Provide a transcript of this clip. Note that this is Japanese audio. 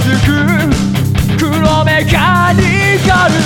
つく黒目が光る。